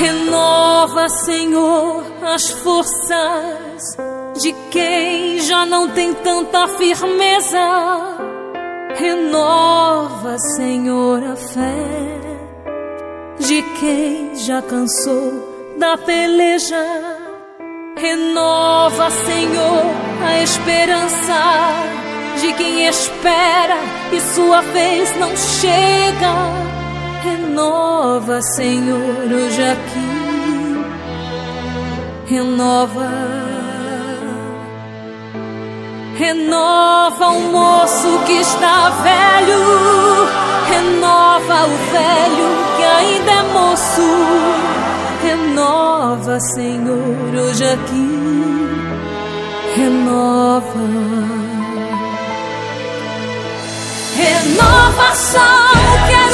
Renova, Senhor, as forças de quem já não tem tanta firmeza. Renova, Senhor, a fé de quem já cansou da peleja. Renova, Senhor, a esperança de quem espera e sua vez não chega. Renova, Senhor, hoje aqui. Renova. Renova o moço que está velho. Renova o velho que ainda é moço. Renova, Senhor, hoje aqui. Renova. Renovação quero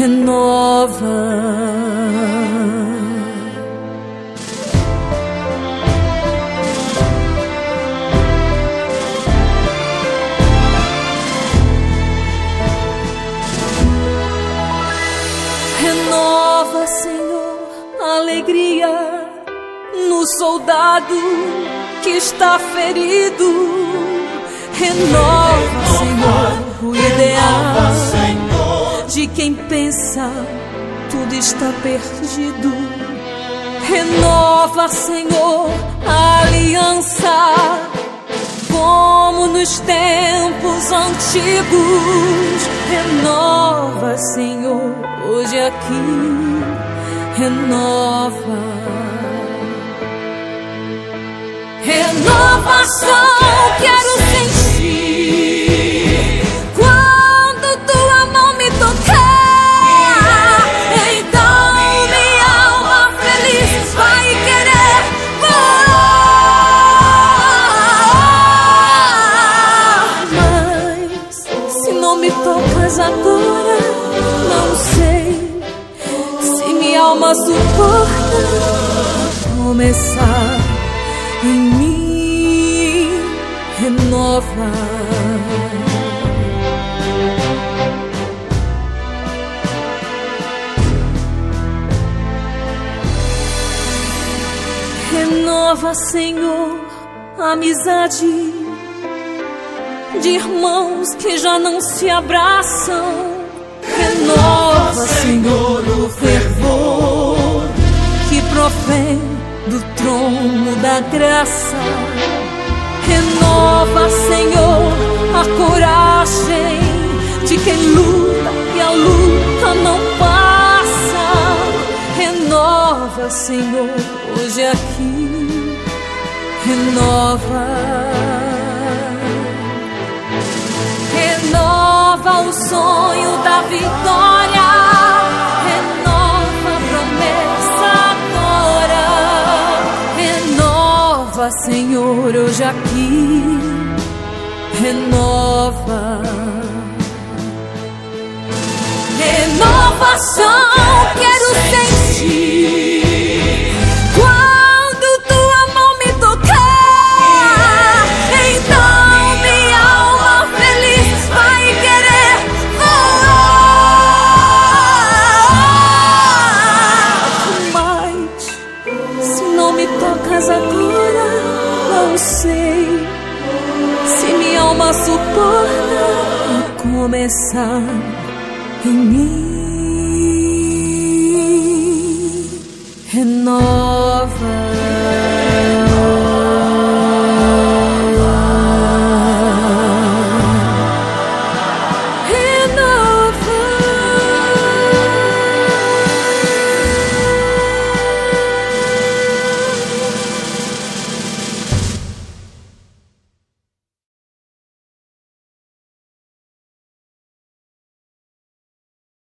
renova. Renova, Senhor, a alegria no soldado que está ferido. Renova, Senhor, o ideal de quem pensa tudo está perdido. Renova, Senhor, a aliança, como nos tempos antigos. Renova, Senhor, hoje aqui. Renova. Renovação quero sentir tocas agora, não sei se minha alma suporta começar em mim renova. Renova, Senhor, a amizade de irmãos que já não se abraçam. Renova, Senhor, o fervor que provém do trono da graça. Renova, Senhor, a coragem de quem luta e a luta não passa. Renova, Senhor, hoje aqui. Renova. O sonho da vitória. Renova a promessa agora. Renova, Senhor, hoje aqui. Renova. Renovação tocas agora, não sei se minha alma suporta começar em mim. Renova.